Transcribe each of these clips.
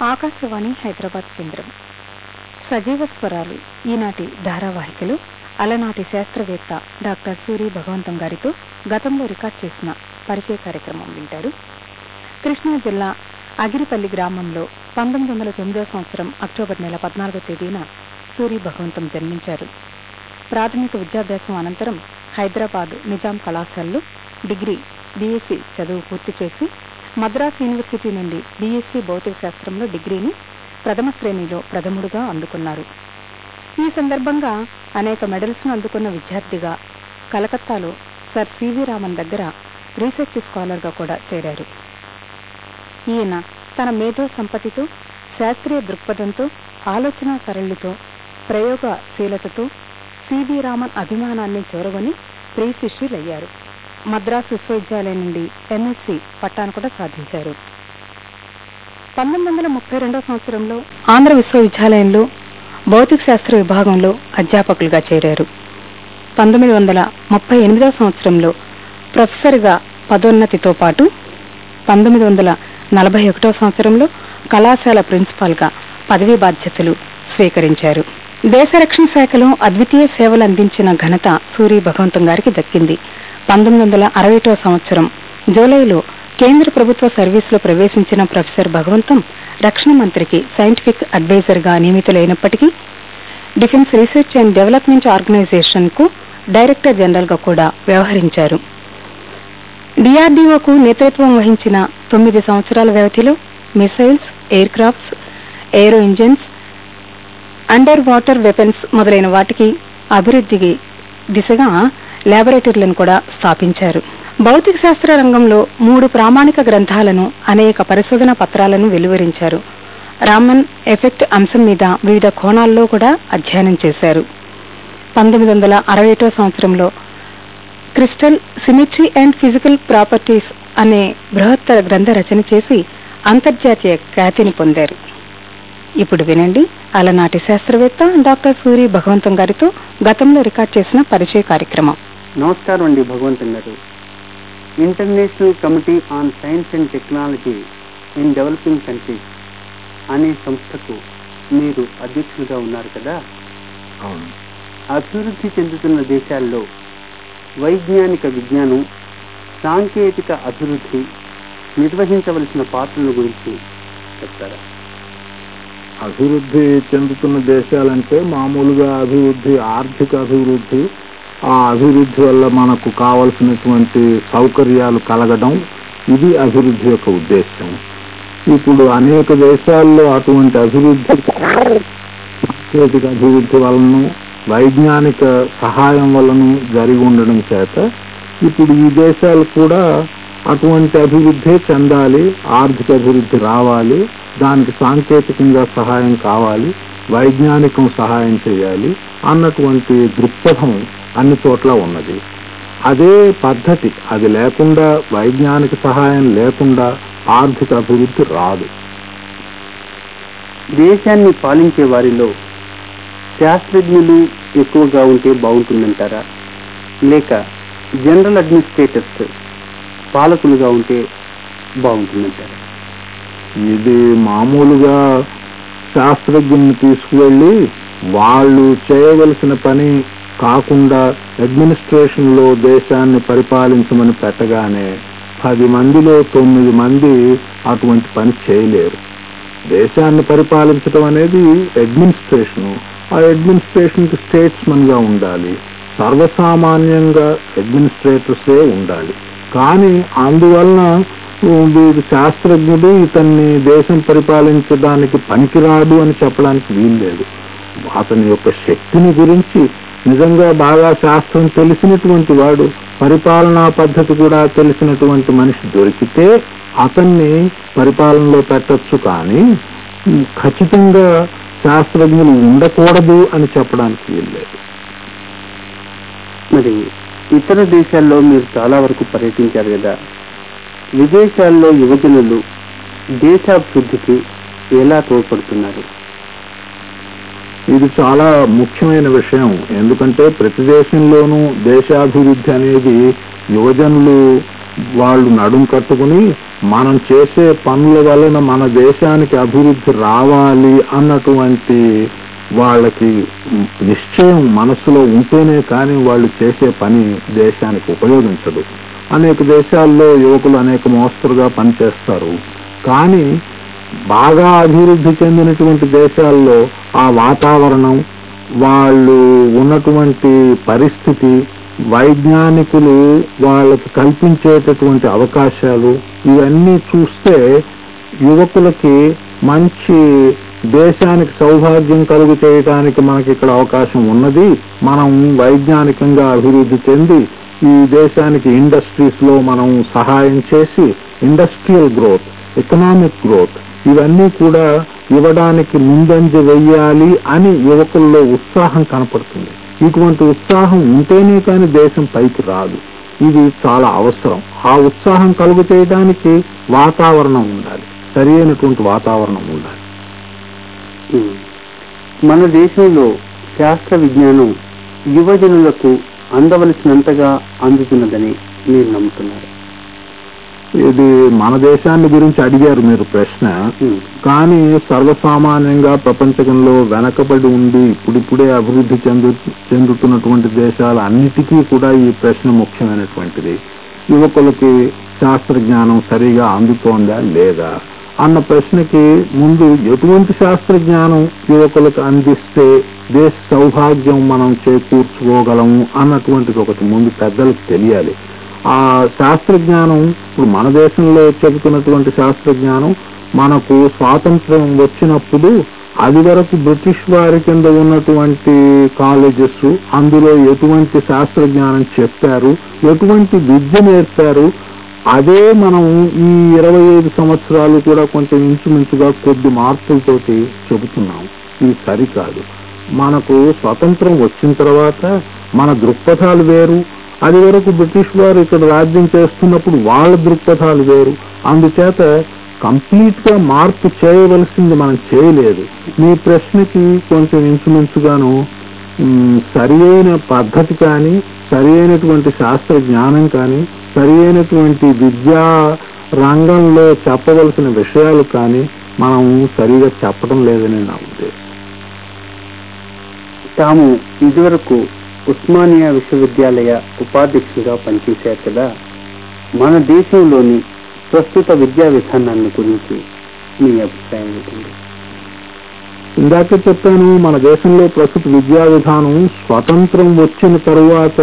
ఆకాశవాణి హైదరాబాద్ కేంద్రం. సజీవ స్వరాలు ఈనాటి ధారావాహికలు అలనాటి శాస్త్రవేత్త డాక్టర్ సూరి భగవంతం గారితో గతంలో రికార్డ్ చేసిన పరిచయ కార్యక్రమం వింటారు. కృష్ణా జిల్లా అగిరిపల్లి గ్రామంలో పంతొమ్మిది వందల తొమ్మిదవ సంవత్సరం అక్టోబర్ నెల పద్నాలుగో తేదీన సూరి భగవంతం జన్మించారు. ప్రాథమిక విద్యాభ్యాసం అనంతరం హైదరాబాద్ నిజాం కళాశాలలో డిగ్రీ బీఎస్సీ చదువు పూర్తి చేసి మద్రాస్ యూనివర్సిటీ నుండి బీఎస్సీ భౌతిక శాస్త్రంలో డిగ్రీని ప్రథమ శ్రేణిలో ప్రథముడుగా అందుకున్నారు. ఈ సందర్భంగా అనేక మెడల్స్ను అందుకున్న విద్యార్థిగా కలకత్తాలో సర్ సివి రామన్ దగ్గర రీసెర్చ్ స్కాలర్గా కూడా చేరారు. ఈయన తన మేధో సంపత్తితో శాస్త్రీయ దృక్పథంతో ఆలోచన సరళితో ప్రయోగశీలతతో సివి రామన్ అభిమానాన్ని చూరగొని ప్రియశిష్యులయ్యారు మద్రాసు విశ్వవిద్యాలయం నుండి ఎంఎస్సి పట్టాను కూడా సాధించారు. పంతొమ్మిది వందల ముప్పై రెండవ సంవత్సరంలో ఆంధ్ర విశ్వవిద్యాలయంలో భౌతిక శాస్త్ర విభాగంలో అధ్యాపకులుగా చేరారు. పంతొమ్మిది వందల ముప్పై ఎనిమిదవ సంవత్సరంలో ప్రొఫెసర్గా పదోన్నతితో పాటు పంతొమ్మిది వందల నలభై ఒకటో సంవత్సరంలో కళాశాల ప్రిన్సిపాల్గా పదవీ బాధ్యతలు స్వీకరించారు. దేశ రక్షణ శాఖలో అద్వితీయ సేవలు అందించిన ఘనత సూరి భగవంతం గారికి దక్కింది. పంతొమ్మిది వందల అరవైటో సంవత్సరం. జూలైలో కేంద్ర ప్రభుత్వ సర్వీసులో ప్రవేశించిన ప్రొఫెసర్ భగవంతం రక్షణ మంత్రికి సైంటిఫిక్ అడ్వైజర్గా నియమితులైనప్పటికీ డిఫెన్స్ రీసెర్చ్ అండ్ డెవలప్మెంట్ ఆర్గనైజేషన్కు డైరెక్టర్ జనరల్గా కూడా వ్యవహరించారు. డిఆర్డీఓకు నేతృత్వం వహించిన తొమ్మిది సంవత్సరాల వ్యవధిలో missiles aircrafts aero engines underwater weapons మొదలైన వాటికి అభివృద్ధికి దిశగా ల్యాబొరేటరీలను కూడా స్థాపించారు. భౌతిక శాస్త్ర రంగంలో మూడు ప్రామాణిక గ్రంథాలను అనేక పరిశోధన పత్రాలను వెలువరించారు. రామన్ ఎఫెక్ట్ అంశం మీద వివిధ కోణాల్లో కూడా అధ్యయనం చేశారు. పంతొమ్మిది వందల అరవై ఒకటో సంవత్సరంలో crystal symmetry and physical properties అనే బృహత్తర గ్రంథ రచన చేసి అంతర్జాతీయ ఖ్యాతిని పొందారు. ఇప్పుడు వినండి అలనాటి శాస్త్రవేత్త డాక్టర్ సూరి భగవంతం గారితో గతంలో రికార్డ్ చేసిన పరిచయ కార్యక్రమం. నమస్కారం అండి భగవంతన్ గారు. International committee on science and technology in developing countries అనే సంస్థకు మీరు అధ్యక్షులుగా ఉన్నారు కదా? అవును. అభివృద్ధి చెందుతున్న దేశాల్లో వైజ్ఞానిక విజ్ఞానం సాంకేతిక అభివృద్ధి నిర్వహించవలసిన పాత్రల గురించి చెప్తారా? అభివృద్ధి చెందుతున్న దేశాలంటే మామూలుగా అభివృద్ధి ఆర్థిక అభివృద్ధి ఆ అభివృద్ధి వల్ల మనకు కావలసినటువంటి సౌకర్యాలు కలగడం ఇది అభివృద్ధి యొక్క ఉద్దేశం ఇప్పుడు అనేక దేశాల్లో అటువంటి అభివృద్ధి సాంకేతిక అభివృద్ధి వలన వైజ్ఞానిక సహాయం వలన జరిగి ఉండడం చేత ఇప్పుడు ఈ దేశాలు కూడా అటువంటి అభివృద్ధి చెందాలి ఆర్థిక అభివృద్ధి రావాలి దానికి సాంకేతికంగా సహాయం కావాలి వైజ్ఞానికం సహాయం చేయాలి అన్నటువంటి దృక్పథం అన్ని చోట్ల ఉన్నది. అదే పద్ధతి. అది లేకుండా వైజ్ఞానిక సహాయం లేకుండా ఆర్థిక అభివృద్ధి రాదు. దేశాన్ని పాలించే వారిలో శాస్త్రజ్ఞులు ఎక్కువగా ఉంటే బాగుంటుందంటారా? లేక జనరల్ అడ్మినిస్ట్రేటర్స్ పాలకులుగా ఉంటే బాగుంటుందంటారా? ఇది మామూలుగా శాస్త్రజ్ఞుల్ని తీసుకువెళ్ళి వాళ్ళు చేయవలసిన పని కాకుండా అడ్మినిస్ట్రేషన్లో దేశాన్ని పరిపాలించమని పెట్టగానే పది మందిలో తొమ్మిది మంది అటువంటి పని చేయలేరు. దేశాన్ని పరిపాలించడం అనేది అడ్మినిస్ట్రేషన్. ఆ అడ్మినిస్ట్రేషన్కి స్టేట్స్మన్గా ఉండాలి. సర్వసామాన్యంగా అడ్మినిస్ట్రేటర్సే ఉండాలి. కానీ అందువలన వీరి శాస్త్రజ్ఞుడు ఇతన్ని దేశం పరిపాలించడానికి పనికిరాడు అని చెప్పడానికి వీల్లేదు. అతని యొక్క శక్తిని గురించి నిజంగా బాగా శాస్త్రం తెలిసినటువంటి వాడు పరిపాలనా పద్ధతి కూడా తెలిసినటువంటి మనిషి దొరికితే అతన్ని పరిపాలనలో పెట్టొచ్చు కానీ ఖచ్చితంగా శాస్త్రజ్ఞులు ఉండకూడదు అని చెప్పడానికి వీల్లేదు మరి ఇతర దేశాల్లో మీరు చాలా వరకు పర్యటించారు కదా. విదేశాల్లో యువజనులు దేశాభివృద్ధికి ఎలా తోడ్పడుతున్నారు? ఇది చాలా ముఖ్యమైన విషయం. ఎందుకంటే ప్రతి దేశంలోనూ దేశాభివృద్ధి అనేది యువజనులు వాళ్ళు నడుం కట్టుకుని మనం చేసే పనుల వలన మన దేశానికి అభివృద్ధి రావాలి అన్నటువంటి వాళ్ళకి నిశ్చయం మనసులో ఉంటేనే కానీ వాళ్ళు చేసే పని దేశానికి ఉపయోగించదు. అనేక దేశాల్లో యువకులు అనేక మోస్తరుగా పనిచేస్తారు. కానీ బాగా అభివృద్ధి చెందినటువంటి దేశాల్లో ఆ వాతావరణం వాళ్ళు ఉన్నటువంటి పరిస్థితి వైజ్ఞానికులు వాళ్ళకి కల్పించేటటువంటి అవకాశాలు ఇవన్నీ చూస్తే యువకులకి మంచి దేశానికి సౌభాగ్యం కలుగు చేయడానికి మనకి ఇక్కడ అవకాశం ఉన్నది. మనం వైజ్ఞానికంగా అభివృద్ధి చెంది ఈ దేశానికి ఇండస్ట్రీస్లో మనం సహాయం చేసి ఇండస్ట్రియల్ గ్రోత్ ఎకనామిక్ గ్రోత్ ఇవన్నీ కూడా ఇవ్వడానికి ముందంజ వెయ్యాలి అని యువకుల్లో ఉత్సాహం కనపడుతుంది. ఇటువంటి ఉత్సాహం ఉంటేనే కానీ దేశం పైకి రాదు. ఇది చాలా అవసరం. ఆ ఉత్సాహం కలుగు చేయడానికి వాతావరణం ఉండాలి. సరి అయినటువంటి వాతావరణం ఉండాలి. మన దేశంలో శాస్త్ర విజ్ఞానం యువజనులకు అందవలసినంతగా అందుతున్నదని మీరు నమ్ముతున్నారు ఇది మన దేశాన్ని గురించి అడిగారు మీరు ప్రశ్న. కానీ సర్వసామాన్యంగా ప్రపంచంలో వెనకబడి ఉండి ఇప్పుడిప్పుడే అభివృద్ధి చెందు చెందుతున్నటువంటి దేశాలు అన్నిటికీ కూడా ఈ ప్రశ్న ముఖ్యమైనటువంటిది. యువకులకి శాస్త్ర జ్ఞానం సరిగా అందుతోందా లేదా? అన్న ప్రశ్నకి ముందు ఎటువంటి శాస్త్ర జ్ఞానం యువకులకు అందిస్తే దేశ సౌభాగ్యం మనం చేకూర్చుకోగలము అన్నటువంటిది ఒకటి ముందు పెద్దలకు తెలియాలి. ఆ శాస్త్రజ్ఞానం ఇప్పుడు మన దేశంలో చెబుతున్నటువంటి శాస్త్రజ్ఞానం మనకు స్వాతంత్రం వచ్చినప్పుడు అది వరకు బ్రిటిష్ వారి కింద ఉన్నటువంటి కాలేజెస్ అందులో ఎటువంటి శాస్త్రజ్ఞానం చెప్పారు ఎటువంటి విద్య నేర్పారు అదే మనం ఈ ఇరవై ఐదు సంవత్సరాలు కూడా కొంచెం ఇంచుమించుగా కొద్ది మార్పులతోటి చెబుతున్నాం. ఇది సరికాదు. మనకు స్వతంత్రం వచ్చిన తర్వాత మన దృక్పథాలు వేరు అది వరకు బ్రిటిష్ వారు ఇక్కడ రాజ్యం చేస్తున్నప్పుడు వాళ్ళ దృక్పథాలు వేరు. అందుచేత కంప్లీట్గా మార్పు చేయవలసింది మనం చేయలేదు. మీ ప్రశ్నకి కొంచెం ఇంచుమించుగాను సరి అయిన పద్ధతి కానీ సరి అయినటువంటి శాస్త్ర జ్ఞానం కానీ సరి అయినటువంటి విద్యా రంగంలో చెప్పవలసిన విషయాలు కానీ మనం సరిగా చెప్పడం లేదని నా ఉద్దేశం. తాము ఇదివరకు ఉస్మానియా విశ్వవిద్యాలయ ఉపాధ్యక్షుడిగా పనిచేశారు కదా మన దేశంలోని ప్రస్తుత విద్యా విధానాన్ని గురించి మీ అభిప్రాయం ఏంటండి ఇందాక చెప్పాను మన దేశంలో ప్రస్తుత విద్యా విధానం స్వతంత్రం వచ్చిన తరువాత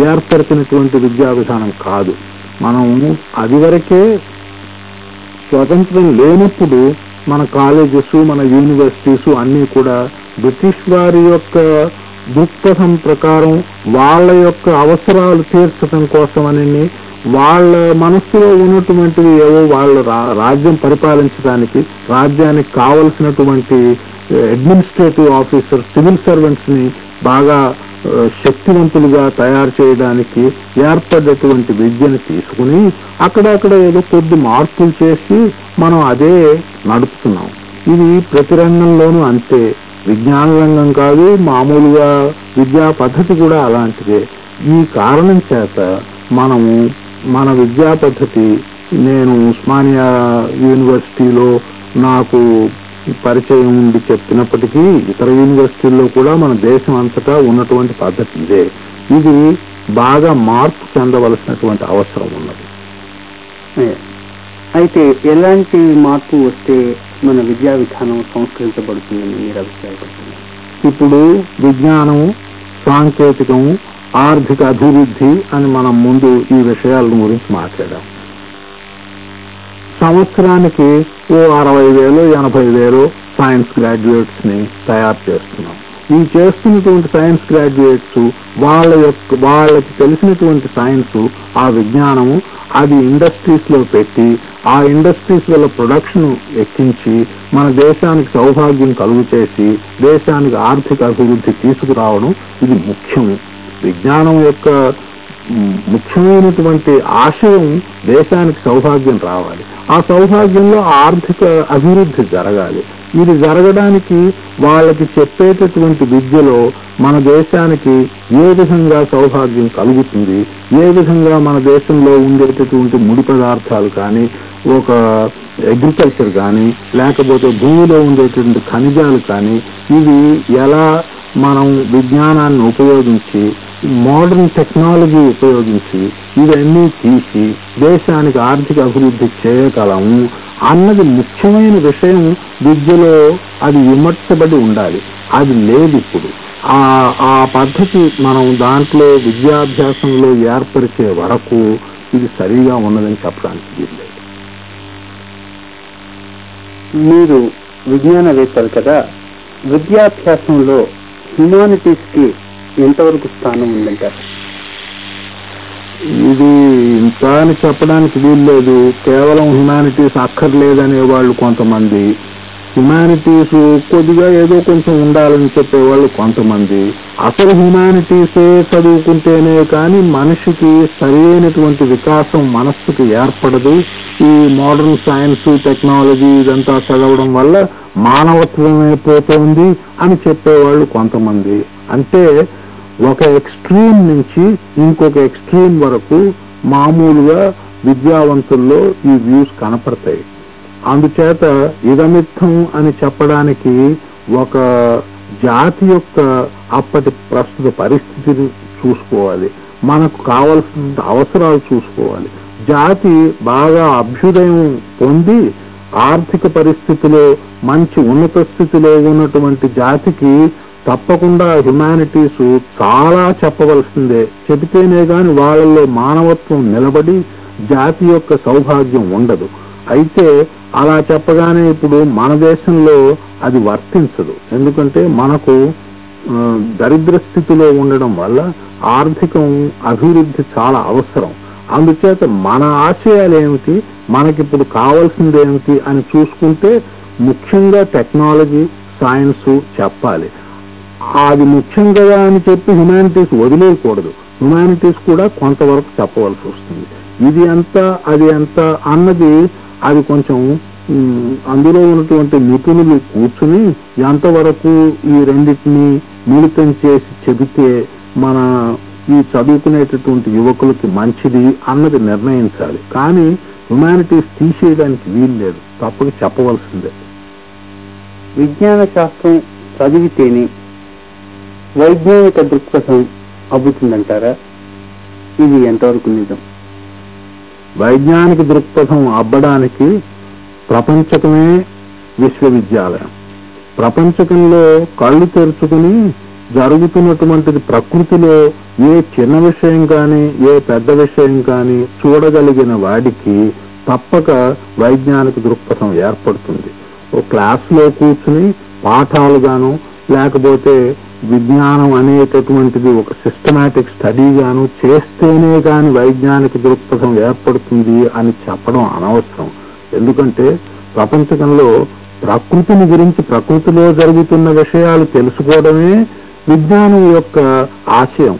ఏర్పరిచినటువంటి విద్యా విధానం కాదు. మనం అది వరకే స్వతంత్రం లేనప్పుడు మన కాలేజెస్ మన యూనివర్సిటీస్ అన్నీ కూడా బ్రిటిష్ వారి యొక్క దృక్పథం ప్రకారం వాళ్ళ యొక్క అవసరాలు తీర్చడం కోసమని వాళ్ళ మనస్సులో ఉన్నటువంటివి ఏవో వాళ్ళ రా- రాజ్యం పరిపాలించడానికి రాజ్యానికి కావలసినటువంటి అడ్మినిస్ట్రేటివ్ ఆఫీసర్ సివిల్ సర్వెంట్స్ని బాగా శక్తివంతులుగా తయారు చేయడానికి ఏర్పడ్డటువంటి విద్యను తీసుకుని అక్కడక్కడ ఏదో కొద్ది మార్పులు చేసి మనం అదే నడుపుతున్నాం. ఇది ప్రతి రంగంలోనూ అంతే. విజ్ఞాన రంగం కాదు మామూలుగా విద్యా పద్ధతి కూడా అలాంటిదే. ఈ కారణం చేత మనము మన విద్యా పద్ధతి నేను ఉస్మానియా యూనివర్సిటీలో నాకు పరిచయం ఉండి చెప్పినప్పటికీ ఇతర యూనివర్సిటీల్లో కూడా మన దేశం అంతటా ఉన్నటువంటి పద్ధతి ఇదే. ఇది బాగా మార్పు చెందవలసినటువంటి అవసరం ఉన్నది. అయితే ఎలాంటి మార్పు వస్తే మన విద్యా విధానం సంస్కరించబడుతుందని మీరు అభిప్రాయపడుతున్నారు? ఇప్పుడు విజ్ఞానం సాంకేతికం ఆర్థిక అభివృద్ధి అని మనం ముందు ఈ విషయాల గురించి మాట్లాడాం. సంవత్సరానికి ఓ అరవై వేలు ఎనభై వేలు సైన్స్ గ్రాడ్యుయేట్స్ని తయారు చేస్తున్నాం. ఈ చేస్తున్నటువంటి సైన్స్ గ్రాడ్యుయేట్స్ వాళ్ళ యొక్క వాళ్ళకి తెలిసినటువంటి సైన్స్ ఆ విజ్ఞానము అది ఇండస్ట్రీస్లో పెట్టి ఆ ఇండస్ట్రీస్ వల్ల ప్రొడక్షన్ ఎక్కించి మన దేశానికి సౌభాగ్యం కలుగు చేసి దేశానికి ఆర్థిక అభివృద్ధి తీసుకురావడం ఇది ముఖ్యం విజ్ఞానం యొక్క ముఖ్యమైనటువంటి ఆశయం దేశానికి సౌభాగ్యం రావాలి. ఆ సౌభాగ్యంలో ఆర్థిక అభివృద్ధి జరగాలి. ఇది జరగడానికి వాళ్ళకి చెప్పేటటువంటి విద్యలో మన దేశానికి ఏ విధంగా సౌభాగ్యం కలుగుతుంది ఏ విధంగా మన దేశంలో ఉండేటటువంటి ముడి పదార్థాలు కానీ ఒక అగ్రికల్చర్ కానీ లేకపోతే భూమిలో ఉండేటువంటి ఖనిజాలు కానీ ఇవి ఎలా మనం విజ్ఞానాన్ని ఉపయోగించి మోడర్న్ టెక్నాలజీ ఉపయోగించి ఇవన్నీ తీసి దేశానికి ఆర్థిక అభివృద్ధి చేయగలము అన్నది ముఖ్యమైన విషయం విద్యలో అది విమర్శబడి ఉండాలి. అది లేదు ఇప్పుడు. ఆ ఆ పద్ధతి మనం దాంట్లో విద్యాభ్యాసంలో ఏర్పరిచే వరకు ఇది సరిగా ఉన్నదని చెప్పడానికి వీల్లేదు. మీరు విజ్ఞానవేత్తలు కదా విద్యాభ్యాసంలో హ్యుమానిటీస్కి ఎంతవరకు స్థానం ఉందంటారు? ఇది ఇంకా అని చెప్పడానికి వీల్లేదు. కేవలం హ్యుమానిటీస్ అక్కర్లేదనే వాళ్ళు కొంతమంది. హ్యుమానిటీస్ కొద్దిగా ఏదో కొంచెం ఉండాలని చెప్పేవాళ్ళు కొంతమంది. అసలు హ్యుమానిటీసే చదువుకుంటేనే కానీ మనిషికి సరైనటువంటి వికాసం మనస్సుకి ఏర్పడదు. ఈ మోడర్న్ సైన్స్ టెక్నాలజీ ఇదంతా చదవడం వల్ల మానవత్వమే పోతోంది అని చెప్పేవాళ్ళు కొంతమంది. అంటే ఒక ఎక్స్ట్రీమ్ నుంచి ఇంకొక ఎక్స్ట్రీమ్ వరకు మామూలుగా విద్యావంతుల్లో ఈ వ్యూస్ కనపడతాయి. అందుచేత ఇదమిత్తం అని చెప్పడానికి ఒక జాతి యొక్క అప్పటి ప్రస్తుత పరిస్థితిని చూసుకోవాలి. మనకు కావలసిన అవసరాలు చూసుకోవాలి. జాతి బాగా అభ్యుదయం పొంది ఆర్థిక పరిస్థితిలో మంచి ఉన్నత స్థితిలో ఉన్నటువంటి జాతికి తప్పకుండా హ్యుమానిటీస్ చాలా చెప్పవలసిందే. చెబితేనే గాని వాళ్ళలో మానవత్వం నిలబడి జాతి యొక్క సౌభాగ్యం ఉండదు. అయితే అలా చెప్పగానే ఇప్పుడు మన దేశంలో అది వర్తించదు. ఎందుకంటే మనకు దరిద్ర స్థితిలో ఉండడం వల్ల ఆర్థికం అభివృద్ధి చాలా అవసరం. అందుచేత మన ఆశయాలు ఏమిటి మనకిప్పుడు కావాల్సింది ఏమిటి అని చూసుకుంటే ముఖ్యంగా టెక్నాలజీ సైన్స్ చెప్పాలి. అది ముఖ్యం కదా అని చెప్పి హ్యుమానిటీస్ వదిలేయకూడదు. హ్యుమానిటీస్ కూడా కొంతవరకు చెప్పవలసి వస్తుంది. ఇది ఎంత అది ఎంత అన్నది అది కొంచెం అందులో ఉన్నటువంటి నిపుణులు కూర్చుని ఎంతవరకు ఈ రెండింటిని మిళితం చేసి చెబితే మన ఈ చదువుకునేటటువంటి యువకులకి మంచిది అన్నది నిర్ణయించాలి. కానీ హ్యుమానిటీస్ తీసేయడానికి వీలు లేదు. తప్పక చెప్పవలసిందే. విజ్ఞాన శాస్త్రం చదివితేనే వైజ్ఞానిక దృక్పథం అబ్బుతుందంటారా? ఇది ఎంతవరకు నిజం? వైజ్ఞానిక దృక్పథం అబ్బడానికి ప్రపంచకమే విశ్వవిద్యాలయం. ప్రపంచకంలో కళ్ళు తెరుచుకుని జరుగుతున్నటువంటిది ప్రకృతిలో ఏ చిన్న విషయం కానీ ఏ పెద్ద విషయం కానీ చూడగలిగిన వాడికి తప్పక వైజ్ఞానిక దృక్పథం ఏర్పడుతుంది. ఓ క్లాస్లో కూర్చుని పాఠాలుగాను లేకపోతే విజ్ఞానం అనేటటువంటిది ఒక సిస్టమాటిక్ స్టడీగాను చేస్తేనే కాని వైజ్ఞానిక దృక్పథం ఏర్పడుతుంది అని చెప్పడం అనవసరం. ఎందుకంటే ప్రపంచకంలో ప్రకృతిని గురించి ప్రకృతిలో జరుగుతున్న విషయాలు తెలుసుకోవడమే విజ్ఞానం యొక్క ఆశయం.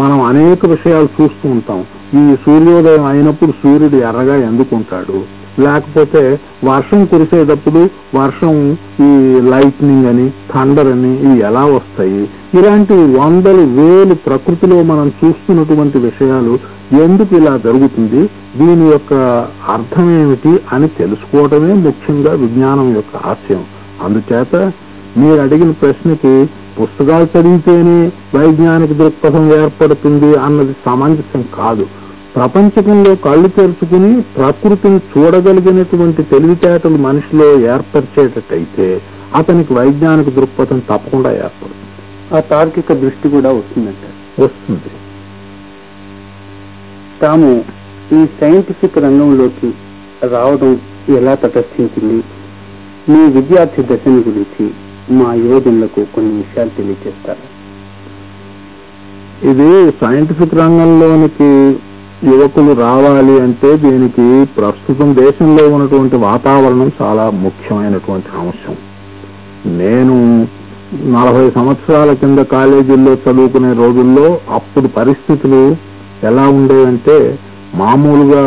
మనం అనేక విషయాలు చూస్తూ ఉంటాం. ఈ సూర్యోదయం అయినప్పుడు సూర్యుడు ఎర్రగా ఎందుకుంటాడు? లేకపోతే వర్షం కురిసేటప్పుడు వర్షం ఈ లైట్నింగ్ అని థండర్ అని ఇవి ఎలా వస్తాయి? ఇలాంటి వందలు వేలు ప్రకృతిలో మనం చూస్తున్నటువంటి విషయాలు ఎందుకు ఇలా జరుగుతుంది? దీని యొక్క అర్థం ఏమిటి అని తెలుసుకోవటమే ముఖ్యంగా విజ్ఞానం యొక్క ఆశయం. అందుచేత మీరు అడిగిన ప్రశ్నకి పుస్తకాలు చదివితేనే వైజ్ఞానిక దృక్పథం ఏర్పడుతుంది అన్నది సమంజసం కాదు. ప్రపంచకంలో కళ్ళు తెరుచుకుని ప్రకృతిని చూడగలిగినటువంటి తెలివితేటలు మనిషిలో ఏర్పరిచేటట్టయితే అతనికి వైజ్ఞానిక దృక్పథం తప్పకుండా ఏర్పడుతుంది. ఆ తార్కిక దృష్టి కూడా వస్తుందంటారు వస్తుంది. తాము ఈ సైంటిఫిక్ రంగంలోకి రావడం ఎలా తటస్థించింది? మీ విద్యార్థి దశని గురించి మా యువజనులకు కొన్ని విషయాలు తెలియజేస్తారు ఇది సైంటిఫిక్ రంగంలోనికి యువకులు రావాలి అంటే దీనికి ప్రస్తుతం దేశంలో ఉన్నటువంటి వాతావరణం చాలా ముఖ్యమైనటువంటి అంశం. నేను నలభై సంవత్సరాల కింద కాలేజీల్లో చదువుకునే రోజుల్లో అప్పుడు పరిస్థితులు ఎలా ఉండేవంటే మామూలుగా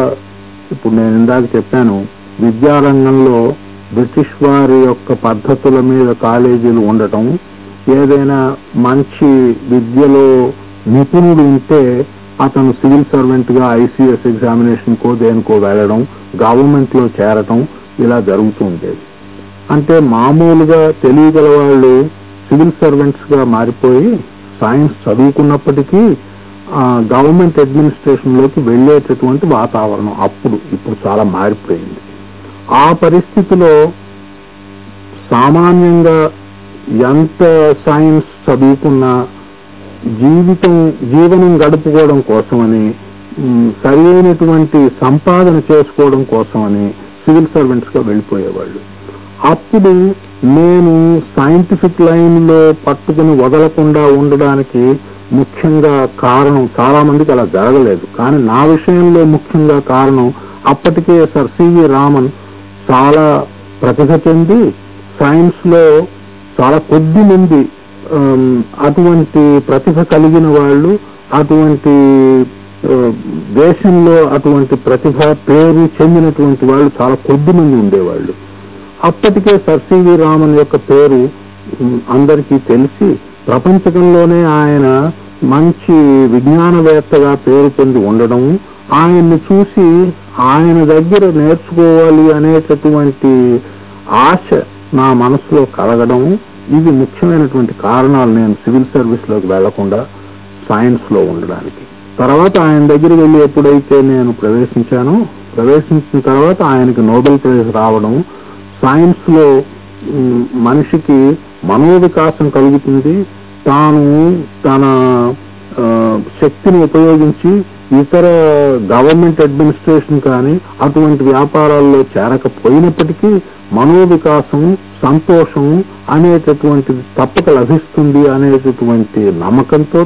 ఇప్పుడు నేను ఇందాక చెప్పాను విద్యారంగంలో బ్రిటిష్ వారి యొక్క పద్ధతుల మీద కాలేజీలు ఉండటం ఏదైనా మంచి విద్యలో నిపుణుడు ఉంటే అతను సివిల్ సర్వెంట్గా ఐసీఎస్ ఎగ్జామినేషన్ కో దేనికో వెళ్ళడం గవర్నమెంట్లో చేరటం ఇలా జరుగుతూ ఉండేది. అంటే మామూలుగా తెలియగల వాళ్ళు సివిల్ సర్వెంట్స్గా మారిపోయి సైన్స్ చదువుకున్నప్పటికీ గవర్నమెంట్ అడ్మినిస్ట్రేషన్లోకి వెళ్ళేటటువంటి వాతావరణం అప్పుడు ఇప్పుడు చాలా మారిపోయింది. ఆ పరిస్థితిలో సామాన్యంగా ఎంత సైన్స్ చదువుకున్నా జీవితం జీవనం గడుపుకోవడం కోసమని సరైనటువంటి సరి అయినటువంటి సంపాదన చేసుకోవడం కోసమని సివిల్ సర్వెంట్స్గా వెళ్ళిపోయేవాళ్ళు. అప్పుడు నేను సైంటిఫిక్ లైన్లో పట్టుకుని వదలకుండా ఉండడానికి ముఖ్యంగా కారణం చాలా మందికి అలా జరగలేదు. కానీ నా విషయంలో ముఖ్యంగా కారణం అప్పటికే సార్ సివి రామన్ చాలా ప్రతిభ చెంది సైన్స్లో చాలా కొద్ది మంది అటువంటి ప్రతిభ కలిగిన వాళ్ళు అటువంటి దేశంలో అటువంటి ప్రతిభ పేరు చెందినటువంటి వాళ్ళు చాలా కొద్ది మంది ఉండేవాళ్ళు. అప్పటికే సర్ సివి రామన్ యొక్క పేరు అందరికీ తెలిసి ప్రపంచకంలోనే ఆయన మంచి విజ్ఞానవేత్తగా పేరు పొంది ఉండడం ఆయన్ని చూసి ఆయన దగ్గర నేర్చుకోవాలి అనేటటువంటి ఆశ నా మనసులో కలగడం ఇది ముఖ్యమైనటువంటి కారణాలు నేను సివిల్ సర్వీస్లోకి వెళ్ళకుండా సైన్స్లో ఉండడానికి. తర్వాత ఆయన దగ్గర వెళ్ళి ఎప్పుడైతే నేను ప్రవేశించానో ప్రవేశించిన తర్వాత ఆయనకి నోబెల్ ప్రైజ్ రావడం సైన్స్లో మనిషికి మనోవికాసం కలుగుతుంది. తాను తన శక్తిని ఉపయోగించి ఇతర గవర్నమెంట్ అడ్మినిస్ట్రేషన్ కానీ అటువంటి వ్యాపారాల్లో చేరకపోయినప్పటికీ మనోవికాసం సంతోషం అనేటటువంటిది తప్పక లభిస్తుంది అనేటటువంటి నమ్మకంతో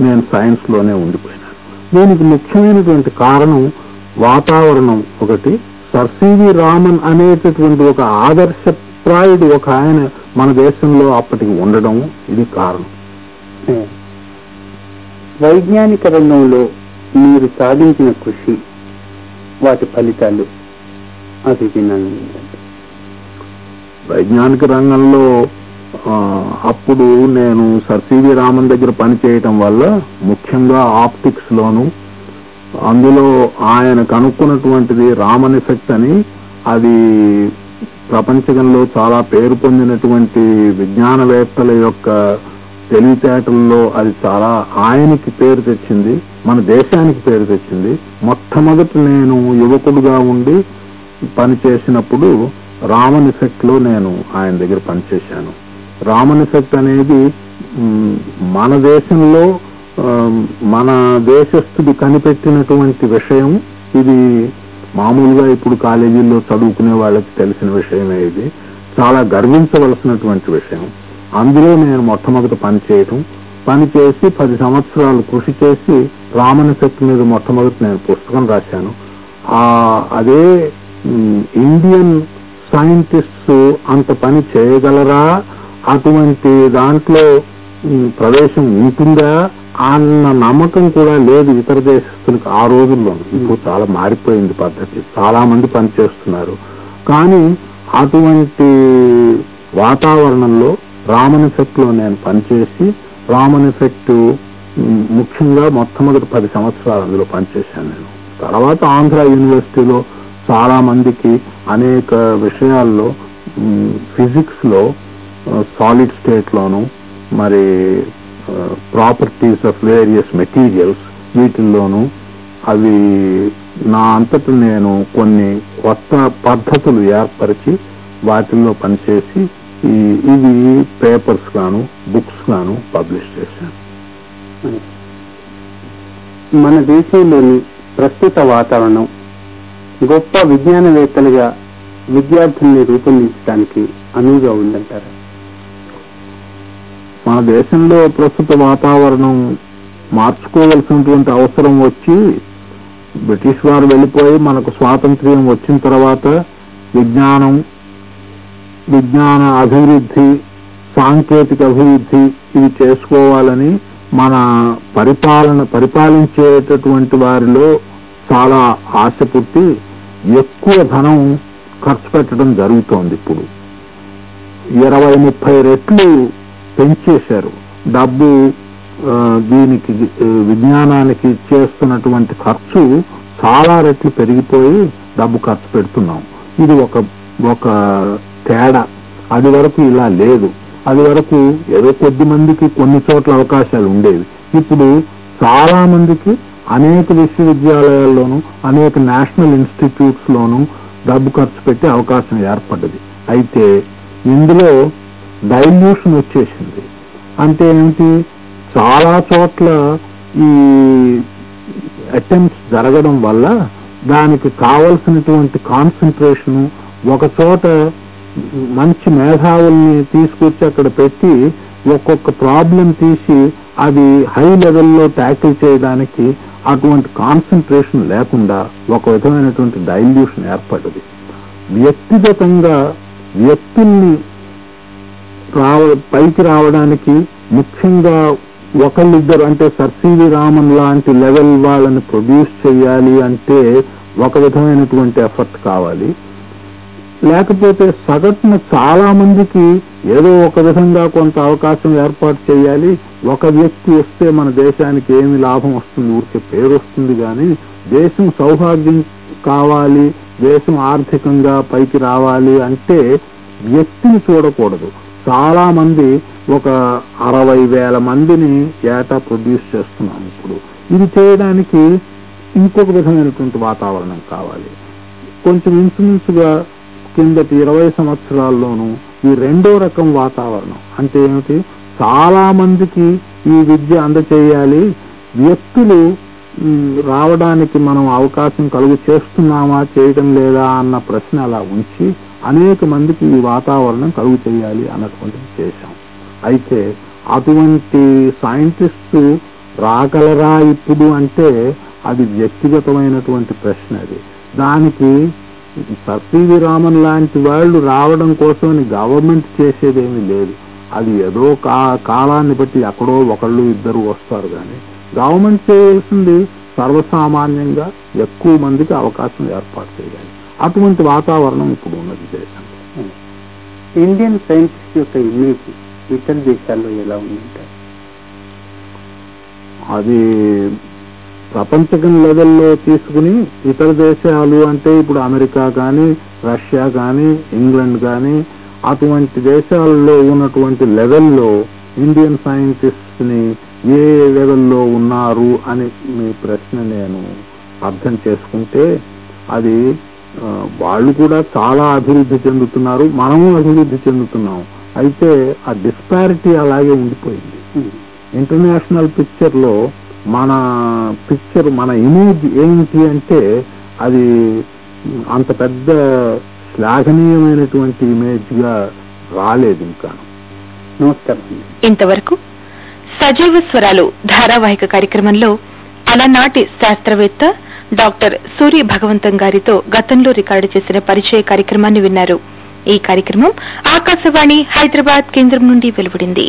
నేను సైన్స్లోనే ఉండిపోయినాను. దీనికి ముఖ్యమైనటువంటి కారణం వాతావరణం ఒకటి. సర్ సివి రామన్ అనేటటువంటి ఒక ఆదర్శప్రాయుడు ఒక ఆయన మన దేశంలో అప్పటికి ఉండడం ఇది కారణం. వైజ్ఞానిక రంగంలో మీరు సాధించిన కృషి వాటి ఫలితాలు అది వైజ్ఞానిక రంగంలో అప్పుడు నేను సర్ సివి రామన్ దగ్గర పనిచేయటం వల్ల ముఖ్యంగా ఆప్టిక్స్ లోను అందులో ఆయన కనుక్కున్నటువంటిది రామన్ ఎఫెక్ట్ అని అది ప్రపంచంలో చాలా పేరు పొందినటువంటి విజ్ఞానవేత్తల యొక్క తెలివితేటల్లో అది చాలా ఆయనకి పేరు తెచ్చింది మన దేశానికి పేరు తెచ్చింది. మొట్టమొదటి నేను యువకుడుగా ఉండి పనిచేసినప్పుడు రామన్ ఎఫెక్ట్లో నేను ఆయన దగ్గర పనిచేశాను రామన్ ఎఫెక్ట్ అనేది మన దేశంలో మన దేశస్థుడు కనిపెట్టినటువంటి విషయం ఇది మామూలుగా ఇప్పుడు కాలేజీల్లో చదువుకునే వాళ్ళకి తెలిసిన విషయమే ఇది. చాలా గర్వించవలసినటువంటి విషయం. అందులో నేను మొట్టమొదట పని చేయటం పని చేసి పది సంవత్సరాలు కృషి చేసి రామన్ శక్తి మీద మొట్టమొదటి నేను పుస్తకం రాశాను. ఆ అదే ఇండియన్ సైంటిస్ట్స్ అంత పని చేయగలరా? అటువంటి దాంట్లో ప్రవేశం ఉంటుందా? అన్న నమ్మకం కూడా లేదు ఇతర దేశస్తులకు ఆ రోజుల్లో. ఇప్పుడు చాలా మారిపోయింది పద్ధతి. చాలా మంది పనిచేస్తున్నారు కానీ అటువంటి వాతావరణంలో రామన్ ఎఫెక్ట్లో నేను పనిచేసి రామన్ ఎఫెక్ట్ ముఖ్యంగా మొట్టమొదటి పది సంవత్సరాలు అందులో పనిచేశాను నేను. తర్వాత ఆంధ్ర యూనివర్సిటీలో చాలా మందికి అనేక విషయాల్లో ఫిజిక్స్లో సాలిడ్ స్టేట్ లోను మరి ప్రాపర్టీస్ ఆఫ్ వేరియస్ మెటీరియల్స్ వీటిల్లోనూ అవి నా అంతట నేను కొన్ని కొత్త పద్ధతులు ఏర్పరిచి వాటిల్లో పనిచేసి ఇవి పేపర్స్ గాను బుక్స్ గాను పబ్లిష్ చేశాను మన దేశంలోని ప్రస్తుత వాతావరణం గొప్ప విజ్ఞానవేత్తలుగా విద్యార్థుల్ని రూపొందించడానికి అనువుగా ఉందంటారా? మన దేశంలో ప్రస్తుత వాతావరణం మార్చుకోవలసినటువంటి అవసరం వచ్చి బ్రిటిష్ వారు వెళ్ళిపోయి మనకు స్వాతంత్ర్యం వచ్చిన తర్వాత విజ్ఞానం విజ్ఞాన అభివృద్ధి సాంకేతిక అభివృద్ధి ఇవి చేసుకోవాలని మన పరిపాలన పరిపాలించేటటువంటి వారిలో చాలా ఆశ పుట్టి ఎక్కువ ధనం ఖర్చు పెట్టడం జరుగుతోంది ఇప్పుడు. ఇరవై ముప్పై రెట్లు పెంచేశారు. డబ్బు దీనికి విజ్ఞానానికి చేస్తున్నటువంటి ఖర్చు చాలా రెట్లు పెరిగిపోయి డబ్బు ఖర్చు పెడుతున్నాం. ఇది ఒక ఒక తేడా. అది వరకు ఇలా లేదు. అది వరకు ఏదో కొద్ది మందికి కొన్ని చోట్ల అవకాశాలు ఉండేవి. ఇప్పుడు చాలా మందికి అనేక విశ్వవిద్యాలయాల్లోనూ అనేక నేషనల్ ఇన్స్టిట్యూట్స్ లోనూ డబ్బు ఖర్చు పెట్టే అవకాశం ఏర్పడ్డది. అయితే ఇందులో డైల్యూషన్ వచ్చేసింది. అంటే ఏమిటి? చాలా చోట్ల ఈ అటెంప్ట్స్ జరగడం వల్ల దానికి కావలసినటువంటి కాన్సన్ట్రేషన్ ఒక చోట మంచి మేధావుల్ని తీసుకొచ్చి అక్కడ పెట్టి ఒక్కొక్క ప్రాబ్లం తీసి అది హై లెవెల్లో ట్యాకిల్ చేయడానికి అటువంటి కాన్సన్ట్రేషన్ లేకుండా ఒక విధమైనటువంటి డైల్యూషన్ ఏర్పడ్డది. వ్యక్తిగతంగా వ్యక్తుల్ని రావ పైకి రావడానికి ముఖ్యంగా ఒకళ్ళిద్దరు అంటే సర్సీవి రామన్ లాంటి లెవెల్ వాళ్ళని ప్రొడ్యూస్ చేయాలి అంటే ఒక విధమైనటువంటి ఎఫర్ట్ కావాలి. లేకపోతే సగటున చాలా మందికి ఏదో ఒక విధంగా కొంత అవకాశం ఏర్పాటు చేయాలి. ఒక వ్యక్తి వస్తే మన దేశానికి ఏమి లాభం వస్తుంది ఊరికే పేరు వస్తుంది కానీ దేశం సౌహార్ద్యం కావాలి దేశం ఆర్థికంగా పైకి రావాలి అంటే వ్యక్తిని చూడకూడదు. చాలా మంది ఒక అరవై వేల మందిని ఏటా ప్రొడ్యూస్ చేస్తున్నాం ఇప్పుడు. ఇది చేయడానికి ఇంకొక విధమైనటువంటి వాతావరణం కావాలి. కొంచెం ఇంచుమించుగా కిందటి ఇరవై సంవత్సరాల్లోనూ ఈ రెండో రకం వాతావరణం. అంటే ఏమిటి? చాలా మందికి ఈ విద్య అందచేయాలి. వ్యక్తులు రావడానికి మనం అవకాశం కలుగు చేస్తున్నామా చేయడం లేదా అన్న ప్రశ్న అలా ఉంచి అనేక మందికి ఈ వాతావరణం కలుగు చేయాలి అన్నటువంటిది చేశాం. అయితే అటువంటి సైంటిస్ట్ రాగలరా ఇప్పుడు అంటే అది వ్యక్తిగతమైనటువంటి ప్రశ్న అది. దానికి సర్సీవి రామన్ లాంటి వాళ్ళు రావడం కోసమని గవర్నమెంట్ చేసేదేమీ లేదు. అది ఏదో కా కాలాన్ని బట్టి ఎక్కడో ఒకళ్ళు ఇద్దరు వస్తారు కానీ గవర్నమెంట్ చేయాల్సింది సర్వసామాన్యంగా ఎక్కువ మందికి అవకాశం ఏర్పాటు చేయాలి. అటువంటి వాతావరణం ఇప్పుడు ఉన్నది ఇండియన్ సైంటిస్ట్ యొక్క ఇమేజ్ ఇతర దేశాల్లో ఎలా ఉందంటారు అది ప్రపంచకం లెవెల్లో తీసుకుని ఇతర దేశాలు అంటే ఇప్పుడు అమెరికా కానీ రష్యా కానీ ఇంగ్లాండ్ కానీ అటువంటి దేశాల్లో ఉన్నటువంటి లెవెల్లో ఇండియన్ సైంటిస్ట్ని ఏ లెవెల్లో ఉన్నారు అని మీ ప్రశ్న నేను అర్థం చేసుకుంటే అది వాళ్ళు కూడా చాలా అభివృద్ధి చెందుతున్నారు మనము అభివృద్ధి చెందుతున్నాం. అయితే ఆ డిస్పారిటీ అలాగే ఉండిపోయింది. ఇంటర్నేషనల్ పిక్చర్లో మన పిక్చర్ మన ఇమేజ్ ఏంటి అంటే అది అంత పెద్ద శ్లాఘనీయమైనటువంటి ఇమేజ్గా రాలేదు ఇంకా. నమస్కారం. ఇంతవరకు సజీవ స్వరాలు ధారావాహిక కార్యక్రమంలో అలనాటి శాస్త్రవేత్త డాక్టర్ సూరి భగవంతం గారితో గతంలో రికార్డు చేసిన పరిచయ కార్యక్రమాన్ని విన్నారు. ఈ కార్యక్రమం ఆకాశవాణి హైదరాబాద్ కేంద్రం నుండి వెలువడింది.